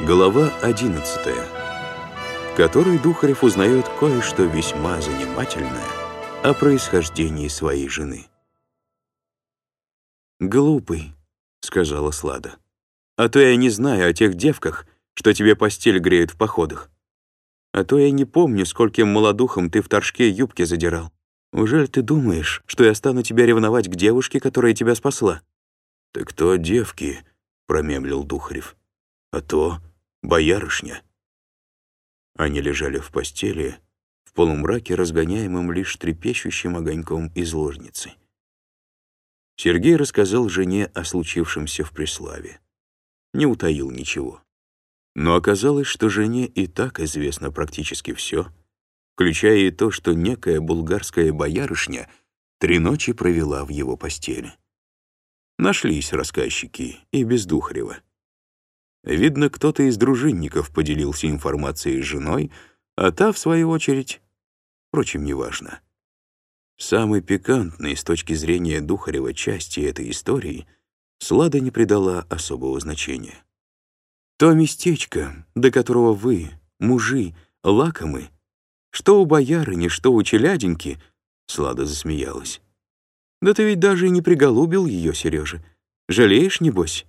Глава 11 в которой Духарев узнает кое-что весьма занимательное о происхождении своей жены. «Глупый», — сказала Слада. «А то я не знаю о тех девках, что тебе постель греют в походах. А то я не помню, скольким молодухом ты в торжке юбки задирал. Ужель ты думаешь, что я стану тебя ревновать к девушке, которая тебя спасла?» «Так то девки», — промемлил Духарев. «А то боярышня». Они лежали в постели, в полумраке, разгоняемым лишь трепещущим огоньком из ложницы. Сергей рассказал жене о случившемся в Преславе. Не утаил ничего. Но оказалось, что жене и так известно практически все, включая и то, что некая булгарская боярышня три ночи провела в его постели. Нашлись рассказчики и без Духарева. Видно, кто-то из дружинников поделился информацией с женой, а та, в свою очередь, впрочем, неважно. Самой пикантной с точки зрения Духарева части этой истории Слада не придала особого значения. То местечко, до которого вы, мужи, лакомы, что у боярыни, что у челяденьки, Слада засмеялась. Да ты ведь даже и не приголубил ее, Сережа. Жалеешь, небось?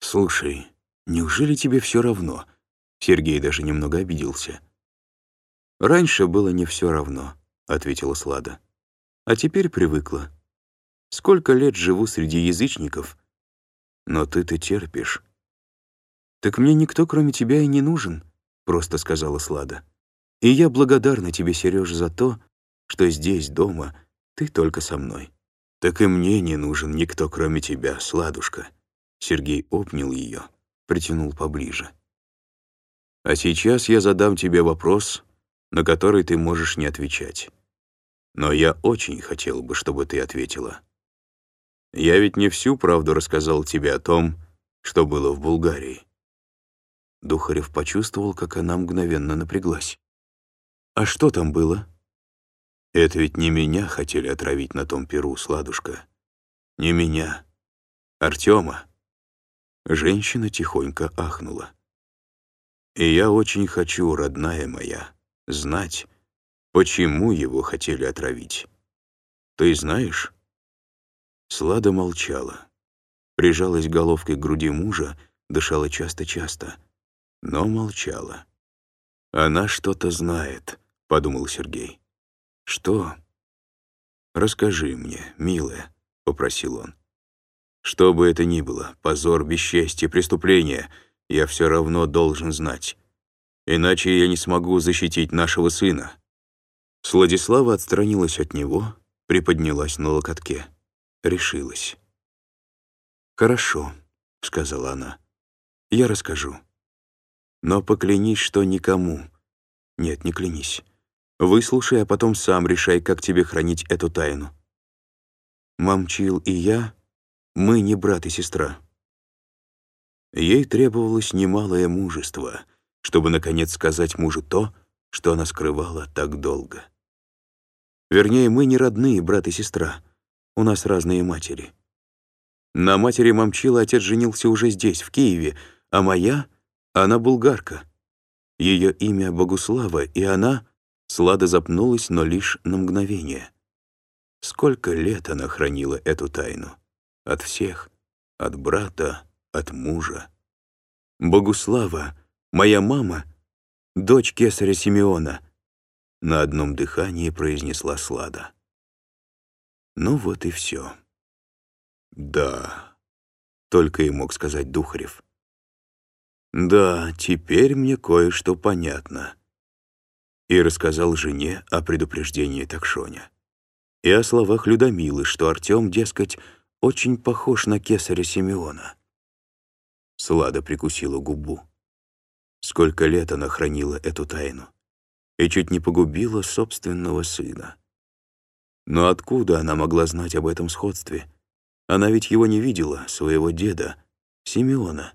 Слушай, неужели тебе все равно? Сергей даже немного обиделся. Раньше было не все равно, ответила Слада. А теперь привыкла. Сколько лет живу среди язычников, но ты-то терпишь. «Так мне никто, кроме тебя, и не нужен», — просто сказала Слада. «И я благодарна тебе, Сереж, за то, что здесь, дома, ты только со мной». «Так и мне не нужен никто, кроме тебя, Сладушка». Сергей обнял ее, притянул поближе. «А сейчас я задам тебе вопрос, на который ты можешь не отвечать. Но я очень хотел бы, чтобы ты ответила. Я ведь не всю правду рассказал тебе о том, что было в Булгарии. Духарев почувствовал, как она мгновенно напряглась. «А что там было?» «Это ведь не меня хотели отравить на том перу, Сладушка. Не меня. Артема». Женщина тихонько ахнула. «И я очень хочу, родная моя, знать, почему его хотели отравить. Ты знаешь?» Слада молчала, прижалась головкой к груди мужа, дышала часто-часто — но молчала. «Она что-то знает», — подумал Сергей. «Что?» «Расскажи мне, милая», — попросил он. «Что бы это ни было, позор, бесчестье, преступление, я все равно должен знать. Иначе я не смогу защитить нашего сына». Сладислава отстранилась от него, приподнялась на локотке. Решилась. «Хорошо», — сказала она. «Я расскажу. Но поклянись, что никому. Нет, не клянись. Выслушай, а потом сам решай, как тебе хранить эту тайну. Мамчил и я, мы не брат и сестра. Ей требовалось немалое мужество, чтобы, наконец, сказать мужу то, что она скрывала так долго. Вернее, мы не родные брат и сестра, у нас разные матери. На матери Мамчила отец женился уже здесь, в Киеве, а моя она булгарка. Ее имя Богуслава, и она... Слада запнулась, но лишь на мгновение. Сколько лет она хранила эту тайну? От всех. От брата, от мужа. Богуслава, моя мама, дочь кесаря Симеона, на одном дыхании произнесла Слада. Ну вот и все. Да, только и мог сказать Духарев. «Да, теперь мне кое-что понятно». И рассказал жене о предупреждении Такшоня. И о словах Людомилы, что Артем, дескать, очень похож на кесаря Симеона. Слада прикусила губу. Сколько лет она хранила эту тайну и чуть не погубила собственного сына. Но откуда она могла знать об этом сходстве? Она ведь его не видела, своего деда, Симеона.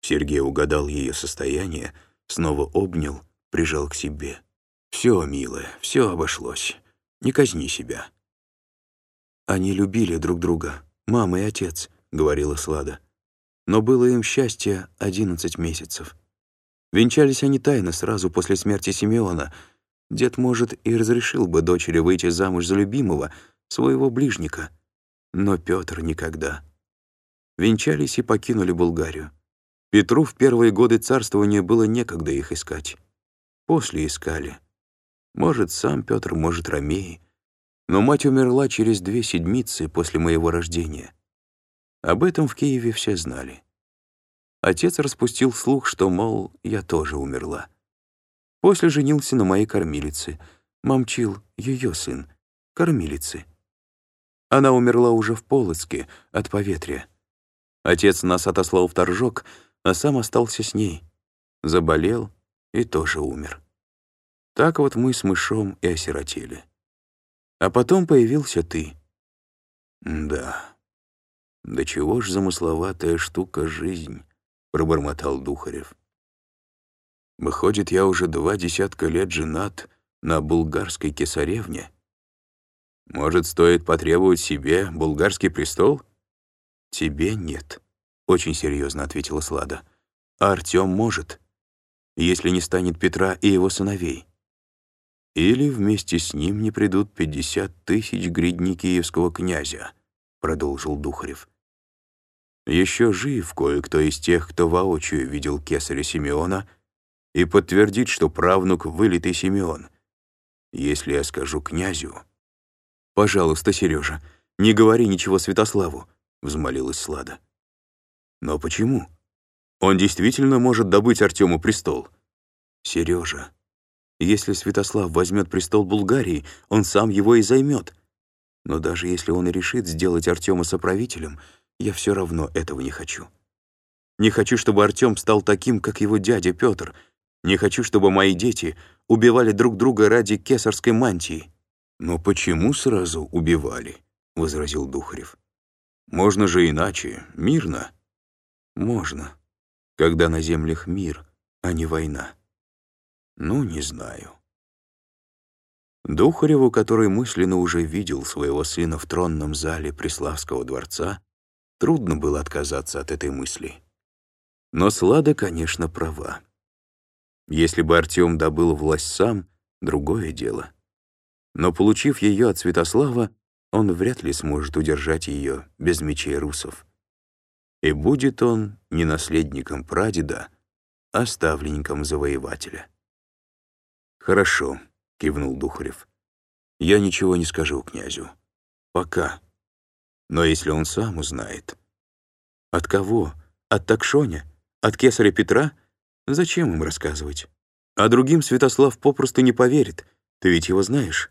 Сергей угадал ее состояние, снова обнял, прижал к себе. «Все, милая, все обошлось. Не казни себя». «Они любили друг друга, мама и отец», — говорила Слада. но было им счастье 11 месяцев. Венчались они тайно сразу после смерти Симеона. Дед, может, и разрешил бы дочери выйти замуж за любимого, своего ближника. Но Петр никогда. Венчались и покинули Булгарию. Петру в первые годы царствования было некогда их искать. После искали. Может, сам Петр, может, Ромеи. Но мать умерла через две седмицы после моего рождения. Об этом в Киеве все знали. Отец распустил слух, что, мол, я тоже умерла. После женился на моей кормилице. Мамчил, ее сын, кормилицы. Она умерла уже в Полоцке от поветрия. Отец нас отослал в Торжок, а сам остался с ней. Заболел и тоже умер. Так вот мы с мышом и осиротели. А потом появился ты. Да. Да чего ж замысловатая штука жизнь. — пробормотал Духарев. «Выходит, я уже два десятка лет женат на булгарской кесаревне. Может, стоит потребовать себе булгарский престол?» «Тебе нет», — очень серьезно ответила Слада. «А Артем может, если не станет Петра и его сыновей. Или вместе с ним не придут пятьдесят тысяч гридни киевского князя», — продолжил Духарев. Еще жив кое-кто из тех, кто воочию видел кесаря Симеона и подтвердит, что правнук — вылитый Симеон. Если я скажу князю... «Пожалуйста, Сережа, не говори ничего Святославу», — взмолилась Слада. «Но почему? Он действительно может добыть Артему престол». «Сережа, если Святослав возьмет престол Булгарии, он сам его и займет. Но даже если он и решит сделать Артема соправителем — я все равно этого не хочу. Не хочу, чтобы Артем стал таким, как его дядя Петр. Не хочу, чтобы мои дети убивали друг друга ради кесарской мантии. «Но почему сразу убивали?» — возразил Духарев. «Можно же иначе, мирно». «Можно, когда на землях мир, а не война». «Ну, не знаю». Духареву, который мысленно уже видел своего сына в тронном зале Преславского дворца, Трудно было отказаться от этой мысли. Но Слада, конечно, права. Если бы Артем добыл власть сам, другое дело. Но, получив ее от Святослава, он вряд ли сможет удержать ее без мечей русов. И будет он не наследником прадеда, а ставленником завоевателя. «Хорошо», — кивнул Духарев. «Я ничего не скажу князю. Пока». Но если он сам узнает... От кого? От Такшоня? От кесаря Петра? Зачем им рассказывать? А другим Святослав попросту не поверит. Ты ведь его знаешь?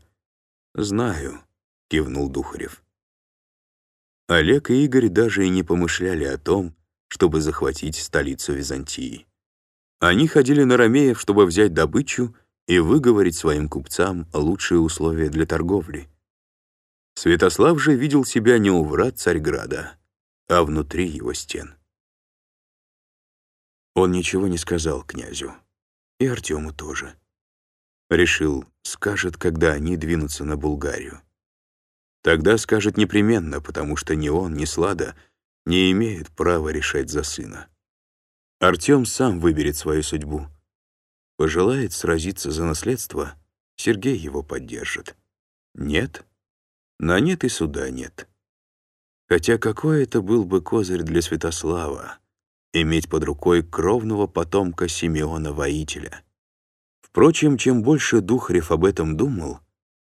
«Знаю», — кивнул Духарев. Олег и Игорь даже и не помышляли о том, чтобы захватить столицу Византии. Они ходили на Ромеев, чтобы взять добычу и выговорить своим купцам лучшие условия для торговли. Святослав же видел себя не у врат Царьграда, а внутри его стен. Он ничего не сказал князю, и Артему тоже. Решил, скажет, когда они двинутся на Булгарию. Тогда скажет непременно, потому что ни он, ни Слада не имеют права решать за сына. Артем сам выберет свою судьбу. Пожелает сразиться за наследство, Сергей его поддержит. Нет — на нет и суда нет. Хотя какой это был бы козырь для Святослава — иметь под рукой кровного потомка Симеона-воителя. Впрочем, чем больше Духарев об этом думал,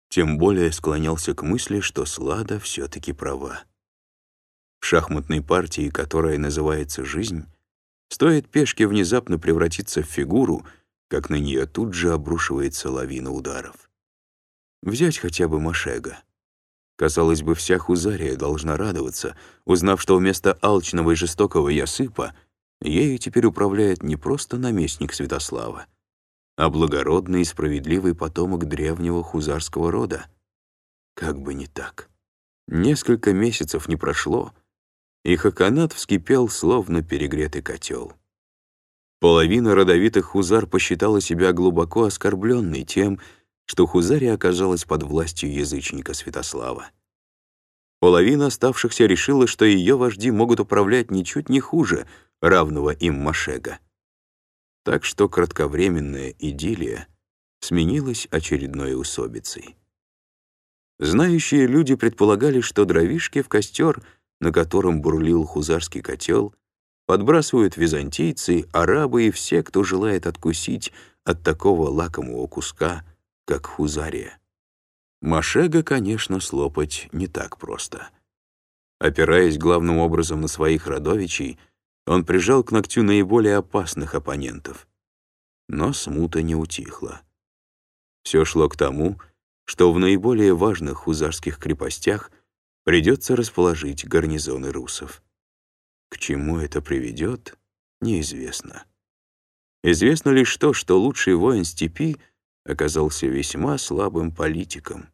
тем более склонялся к мысли, что Слада все-таки права. В шахматной партии, которая называется «жизнь», стоит пешке внезапно превратиться в фигуру, как на нее тут же обрушивается лавина ударов. Взять хотя бы Машега. Казалось бы, вся Хузария должна радоваться, узнав, что вместо алчного и жестокого Ясыпа ею теперь управляет не просто наместник Святослава, а благородный и справедливый потомок древнего хузарского рода. Как бы не так. Несколько месяцев не прошло, и Хаканат вскипел, словно перегретый котел. Половина родовитых хузар посчитала себя глубоко оскорбленной тем, что Хузария оказалась под властью язычника Святослава. Половина оставшихся решила, что ее вожди могут управлять ничуть не хуже, равного им Машега. Так что кратковременная идиллия сменилась очередной усобицей. Знающие люди предполагали, что дровишки в костер, на котором бурлил хузарский котел, подбрасывают византийцы, арабы и все, кто желает откусить от такого лакомого куска, как хузария. Машега, конечно, слопать не так просто. Опираясь главным образом на своих родовичей, он прижал к ногтю наиболее опасных оппонентов. Но смута не утихла. Все шло к тому, что в наиболее важных хузарских крепостях придется расположить гарнизоны русов. К чему это приведет, неизвестно. Известно лишь то, что лучший воин степи оказался весьма слабым политиком.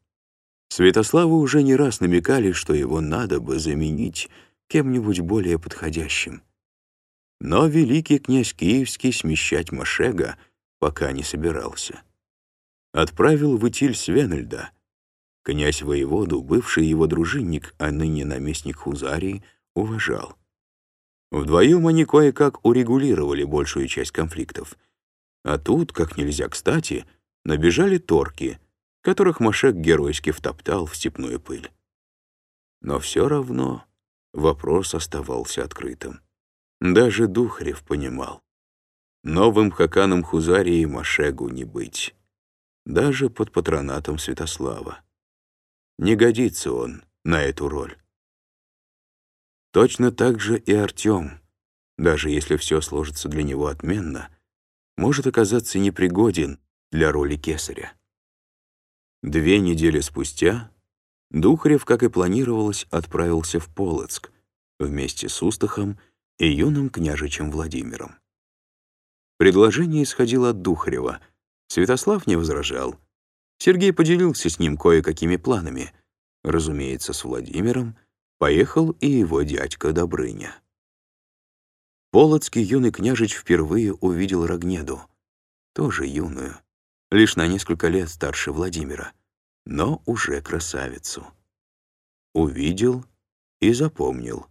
Святославу уже не раз намекали, что его надо бы заменить кем-нибудь более подходящим. Но великий князь Киевский смещать Машега пока не собирался отправил в Итиль Свенельда. Князь воеводу, бывший его дружинник, а ныне наместник Хузарии, уважал. Вдвоем они кое-как урегулировали большую часть конфликтов. А тут, как нельзя кстати, набежали торки, которых Машек геройски втоптал в степную пыль. Но все равно вопрос оставался открытым. Даже Духарев понимал. Новым хаканом Хузарии Машегу не быть даже под патронатом Святослава. Не годится он на эту роль. Точно так же и Артем, даже если все сложится для него отменно, может оказаться непригоден для роли кесаря. Две недели спустя Духарев, как и планировалось, отправился в Полоцк вместе с Устахом и юным княжичем Владимиром. Предложение исходило от Духарева — Святослав не возражал. Сергей поделился с ним кое-какими планами. Разумеется, с Владимиром поехал и его дядька Добрыня. Полоцкий юный княжич впервые увидел Рогнеду, тоже юную, лишь на несколько лет старше Владимира, но уже красавицу. Увидел и запомнил.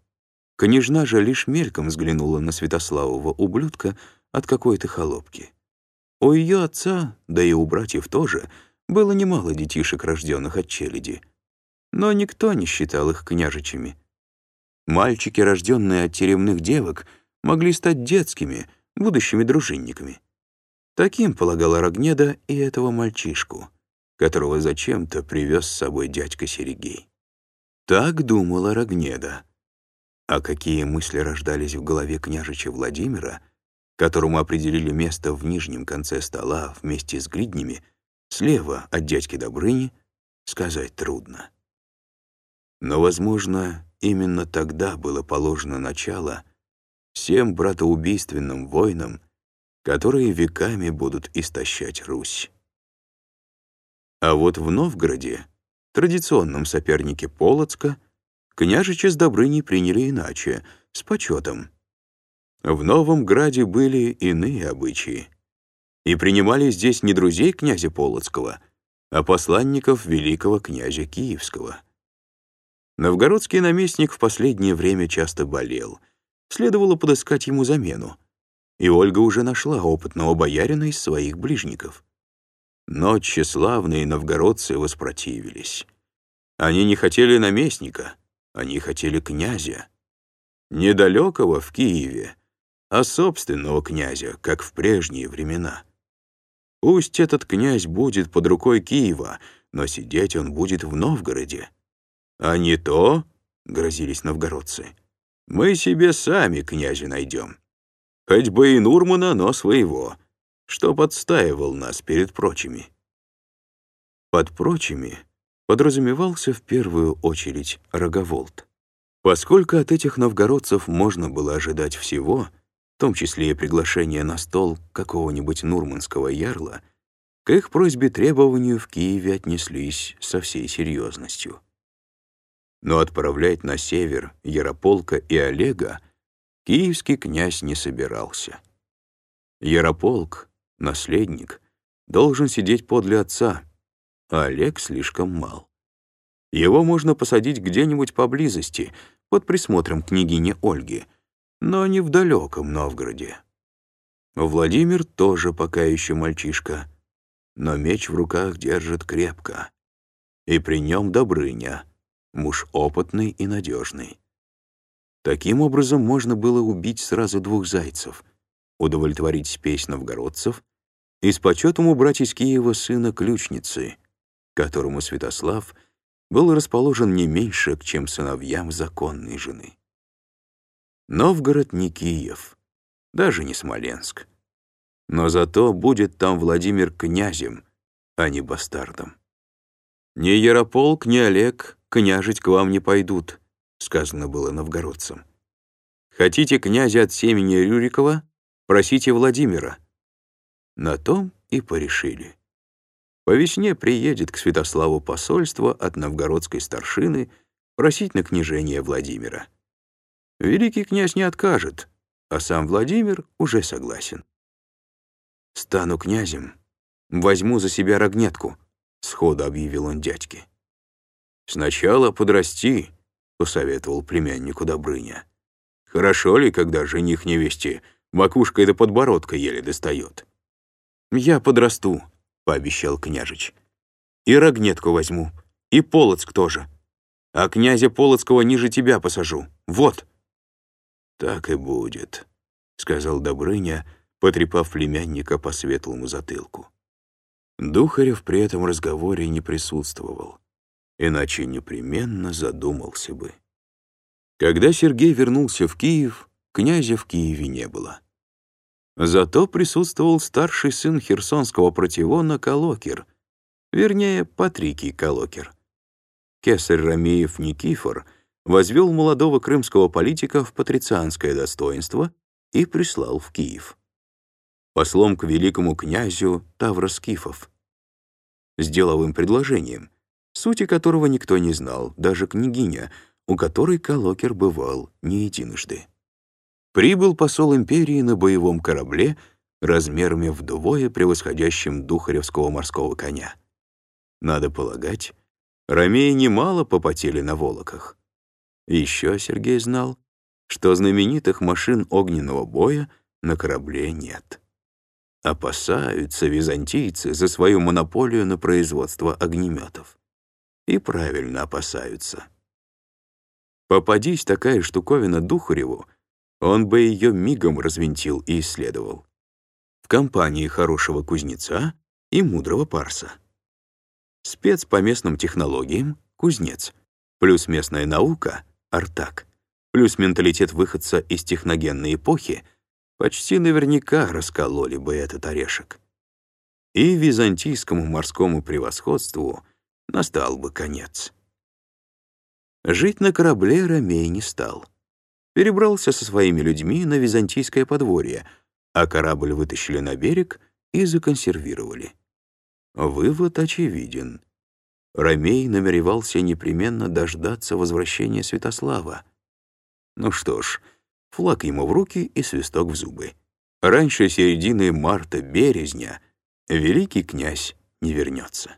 Княжна же лишь мельком взглянула на Святославова ублюдка от какой-то холопки. У ее отца, да и у братьев тоже, было немало детишек, рожденных от челяди. Но никто не считал их княжичами. Мальчики, рожденные от теремных девок, могли стать детскими, будущими дружинниками. Таким полагала Рогнеда и этого мальчишку, которого зачем-то привез с собой дядька Серегей. Так думала Рогнеда. А какие мысли рождались в голове княжича Владимира — которому определили место в нижнем конце стола вместе с гриднями, слева от дядьки Добрыни, сказать трудно. Но, возможно, именно тогда было положено начало всем братоубийственным войнам, которые веками будут истощать Русь. А вот в Новгороде, традиционном сопернике Полоцка, княжича с Добрыней приняли иначе, с почетом — в Новом Граде были иные обычаи. И принимали здесь не друзей князя Полоцкого, а посланников великого князя Киевского. Новгородский наместник в последнее время часто болел. Следовало подыскать ему замену. И Ольга уже нашла опытного боярина из своих ближников. Но тщеславные новгородцы воспротивились. Они не хотели наместника, они хотели князя. Недалекого в Киеве а собственного князя, как в прежние времена. Пусть этот князь будет под рукой Киева, но сидеть он будет в Новгороде. А не то, — грозились новгородцы, — мы себе сами князя найдем. Хоть бы и Нурмана, но своего, что подстаивал нас перед прочими. Под прочими подразумевался в первую очередь Роговолт. Поскольку от этих новгородцев можно было ожидать всего — в том числе и приглашение на стол какого-нибудь нурманского ярла, к их просьбе требованию в Киеве отнеслись со всей серьезностью. Но отправлять на север Ярополка и Олега киевский князь не собирался. Ярополк, наследник, должен сидеть подле отца, а Олег слишком мал. Его можно посадить где-нибудь поблизости, под присмотром княгини Ольги — но не в далеком Новгороде. Владимир тоже пока еще мальчишка, но меч в руках держит крепко. И при нем Добрыня, муж опытный и надежный. Таким образом можно было убить сразу двух зайцев, удовлетворить спесь новгородцев и с почетом убрать из Киева сына ключницы, которому Святослав был расположен не меньше, чем сыновьям законной жены. Новгород не Киев, даже не Смоленск. Но зато будет там Владимир князем, а не бастардом. «Ни Ярополк, ни Олег княжить к вам не пойдут», — сказано было новгородцам. «Хотите князя от семени Рюрикова? Просите Владимира». На том и порешили. По весне приедет к Святославу посольство от новгородской старшины просить на княжение Владимира. Великий князь не откажет, а сам Владимир уже согласен. «Стану князем, возьму за себя рогнетку», — сходу объявил он дядьке. «Сначала подрасти», — посоветовал племяннику Добрыня. «Хорошо ли, когда жених невесте макушкой до подбородка еле достает?» «Я подрасту», — пообещал княжич. «И рогнетку возьму, и Полоцк тоже. А князя Полоцкого ниже тебя посажу. Вот». «Так и будет», — сказал Добрыня, потрепав племянника по светлому затылку. Духарев при этом разговоре не присутствовал, иначе непременно задумался бы. Когда Сергей вернулся в Киев, князя в Киеве не было. Зато присутствовал старший сын херсонского противона Колокер, вернее, Патрикий Колокер. Кесарь Рамеев Никифор — возвел молодого крымского политика в патрицианское достоинство и прислал в Киев. Послом к великому князю Тавроскифов. С деловым предложением, сути которого никто не знал, даже княгиня, у которой Колокер бывал не единожды. Прибыл посол империи на боевом корабле размерами вдвое превосходящим Духаревского морского коня. Надо полагать, ромеи немало попотели на волоках. Еще Сергей знал, что знаменитых машин огненного боя на корабле нет. Опасаются византийцы за свою монополию на производство огнеметов. И правильно опасаются. Попадись такая штуковина Духареву, он бы ее мигом развинтил и исследовал. В компании хорошего кузнеца и мудрого парса. Спец по местным технологиям — кузнец, плюс местная наука — Артак, плюс менталитет выходца из техногенной эпохи, почти наверняка раскололи бы этот орешек. И византийскому морскому превосходству настал бы конец. Жить на корабле Ромей не стал. Перебрался со своими людьми на византийское подворье, а корабль вытащили на берег и законсервировали. Вывод очевиден. Ромей намеревался непременно дождаться возвращения Святослава. Ну что ж, флаг ему в руки и свисток в зубы. Раньше середины марта-березня великий князь не вернется.